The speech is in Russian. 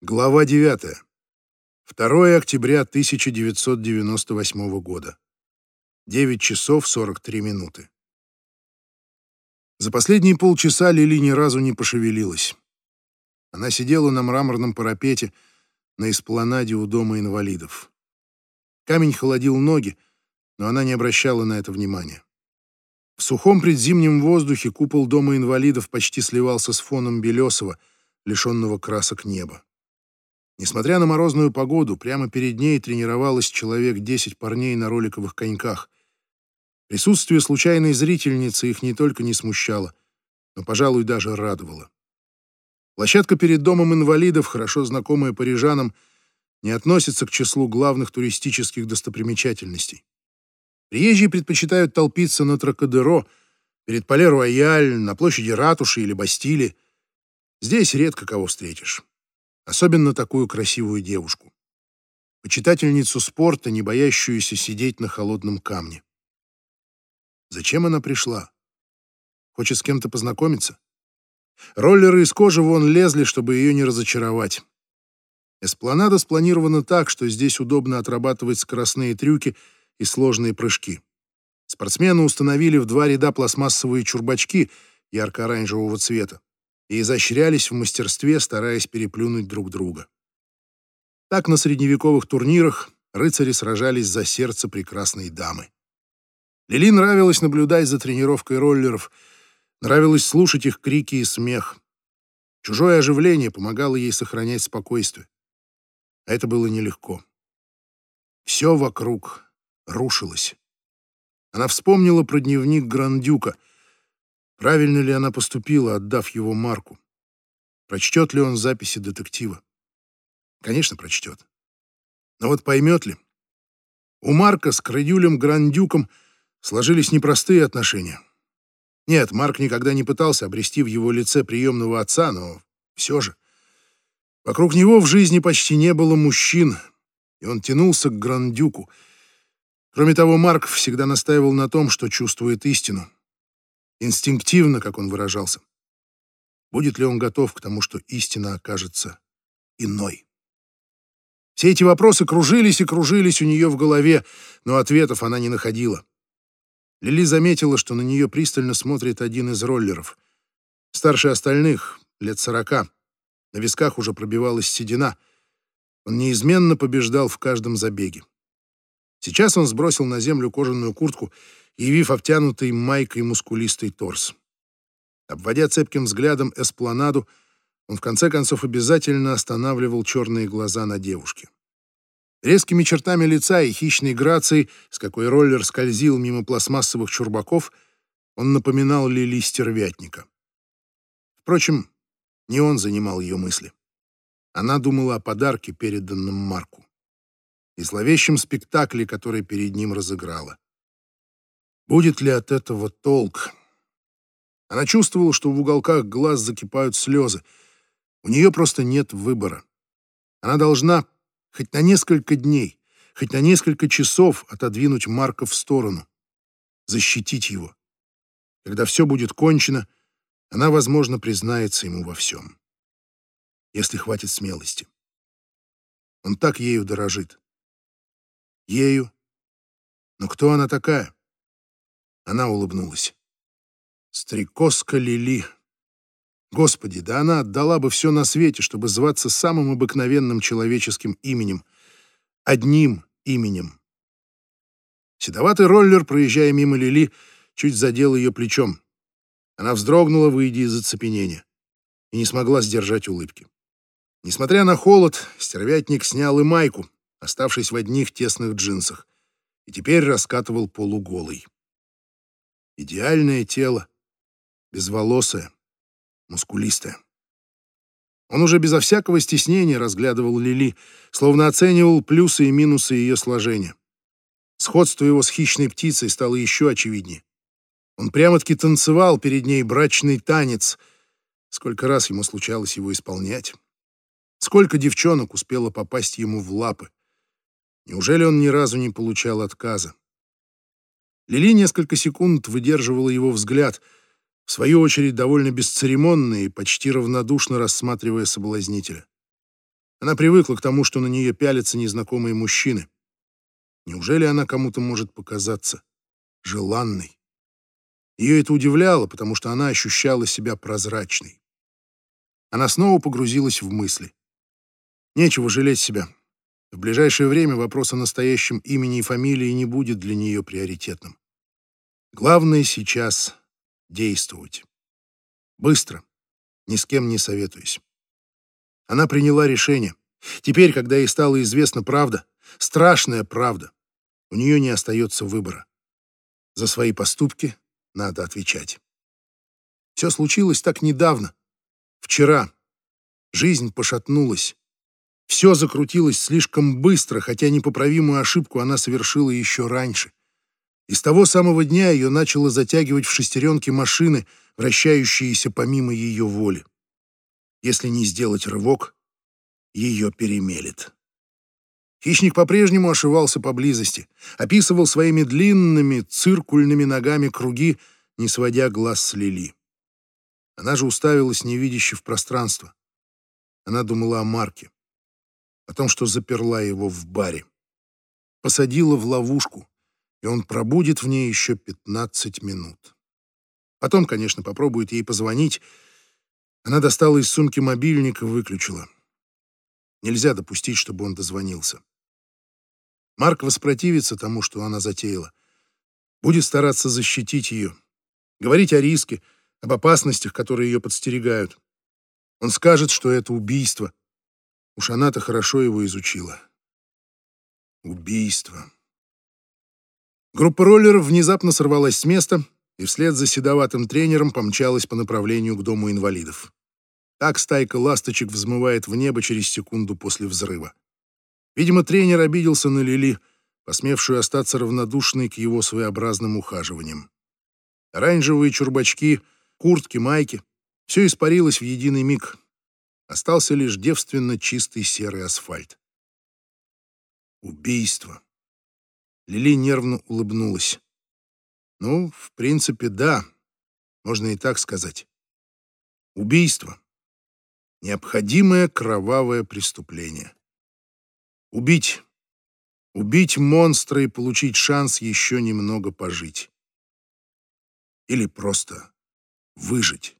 Глава 9. 2 октября 1998 года. 9 часов 43 минуты. За последние полчаса Лили ни разу не пошевелилась. Она сидела на мраморном парапете на эспланаде у дома инвалидов. Камень холодил ноги, но она не обращала на это внимания. В сухом предзимнем воздухе купол дома инвалидов почти сливался с фоном белесого, лишенного красок неба. Несмотря на морозную погоду, прямо перед ней тренировалось человек десять парней на роликовых коньках. Присутствие случайной зрительницы их не только не смущало, но, пожалуй, даже радовало. Площадка перед домом инвалидов, хорошо знакомая парижанам, не относится к числу главных туристических достопримечательностей. Приезжие предпочитают толпиться на Тракадеро, перед Пале-Рояль, на площади Ратуши или Бастили. Здесь редко кого встретишь. Особенно такую красивую девушку. Почитательницу спорта, не боящуюся сидеть на холодном камне. Зачем она пришла? Хочет с кем-то познакомиться? Роллеры из кожи вон лезли, чтобы ее не разочаровать. Эспланада спланирована так, что здесь удобно отрабатывать скоростные трюки и сложные прыжки. Спортсмены установили в два ряда пластмассовые чурбачки ярко-оранжевого цвета и изощрялись в мастерстве, стараясь переплюнуть друг друга. Так на средневековых турнирах рыцари сражались за сердце прекрасной дамы. Лили нравилось наблюдать за тренировкой роллеров, нравилось слушать их крики и смех. Чужое оживление помогало ей сохранять спокойствие. А это было нелегко. Все вокруг рушилось. Она вспомнила про дневник Грандюка — Правильно ли она поступила, отдав его Марку? Прочтет ли он записи детектива? Конечно, прочтет. Но вот поймет ли? У Марка с Крадюлем Грандюком сложились непростые отношения. Нет, Марк никогда не пытался обрести в его лице приемного отца, но все же. Вокруг него в жизни почти не было мужчин, и он тянулся к Грандюку. Кроме того, Марк всегда настаивал на том, что чувствует истину инстинктивно, как он выражался. Будет ли он готов к тому, что истина окажется иной? Все эти вопросы кружились и кружились у нее в голове, но ответов она не находила. Лили заметила, что на нее пристально смотрит один из роллеров. Старше остальных, лет сорока. На висках уже пробивалась седина. Он неизменно побеждал в каждом забеге. Сейчас он сбросил на землю кожаную куртку явив обтянутый майкой мускулистый торс. Обводя цепким взглядом эспланаду, он в конце концов обязательно останавливал черные глаза на девушке. Резкими чертами лица и хищной грацией, с какой роллер скользил мимо пластмассовых чурбаков, он напоминал Лили стервятника. Впрочем, не он занимал ее мысли. Она думала о подарке, переданном Марку, и зловещем спектакле, который перед ним разыграла. Будет ли от этого толк? Она чувствовала, что в уголках глаз закипают слезы. У нее просто нет выбора. Она должна хоть на несколько дней, хоть на несколько часов отодвинуть Марка в сторону, защитить его. Когда все будет кончено, она, возможно, признается ему во всем. Если хватит смелости. Он так ею дорожит. Ею. Но кто она такая? Она улыбнулась. Стрекозка Лили. Господи, да она отдала бы все на свете, чтобы зваться самым обыкновенным человеческим именем. Одним именем. Седоватый роллер, проезжая мимо Лили, чуть задел ее плечом. Она вздрогнула, выйдя из оцепенения, и не смогла сдержать улыбки. Несмотря на холод, стервятник снял и майку, оставшись в одних тесных джинсах, и теперь раскатывал полуголый. Идеальное тело, безволосое, мускулистое. Он уже безо всякого стеснения разглядывал Лили, словно оценивал плюсы и минусы ее сложения. Сходство его с хищной птицей стало еще очевиднее. Он прямо-таки танцевал перед ней брачный танец. Сколько раз ему случалось его исполнять. Сколько девчонок успело попасть ему в лапы. Неужели он ни разу не получал отказа? Лили несколько секунд выдерживала его взгляд, в свою очередь довольно бесцеремонно и почти равнодушно рассматривая соблазнителя. Она привыкла к тому, что на нее пялятся незнакомые мужчины. Неужели она кому-то может показаться желанной? Ее это удивляло, потому что она ощущала себя прозрачной. Она снова погрузилась в мысли. Нечего жалеть себя. В ближайшее время вопрос о настоящем имени и фамилии не будет для нее приоритетным. Главное сейчас действовать. Быстро, ни с кем не советуясь. Она приняла решение. Теперь, когда ей стало известна правда, страшная правда, у нее не остается выбора. За свои поступки надо отвечать. Все случилось так недавно, вчера. Жизнь пошатнулась. Все закрутилось слишком быстро, хотя непоправимую ошибку она совершила еще раньше. И с того самого дня ее начало затягивать в шестеренки машины, вращающиеся помимо ее воли. Если не сделать рывок, ее перемелет. Хищник по-прежнему ошивался поблизости, описывал своими длинными циркульными ногами круги, не сводя глаз с Лили. Она же уставилась невидяще в пространство. Она думала о Марке, о том, что заперла его в баре. Посадила в ловушку, и он пробудет в ней еще 15 минут. Потом, конечно, попробует ей позвонить. Она достала из сумки мобильник и выключила. Нельзя допустить, чтобы он дозвонился. Марк воспротивится тому, что она затеяла. Будет стараться защитить ее, говорить о риске, об опасностях, которые ее подстерегают. Он скажет, что это убийство. Уж она-то хорошо его изучила. Убийство. Группа роллеров внезапно сорвалась с места и вслед за седоватым тренером помчалась по направлению к дому инвалидов. Так стайка ласточек взмывает в небо через секунду после взрыва. Видимо, тренер обиделся на Лили, посмевшую остаться равнодушной к его своеобразным ухаживаниям. Оранжевые чурбачки, куртки, майки — все испарилось в единый миг. Остался лишь девственно чистый серый асфальт. Убийство. Лили нервно улыбнулась. Ну, в принципе, да, можно и так сказать. Убийство необходимое кровавое преступление. Убить. Убить монстра и получить шанс еще немного пожить. Или просто выжить.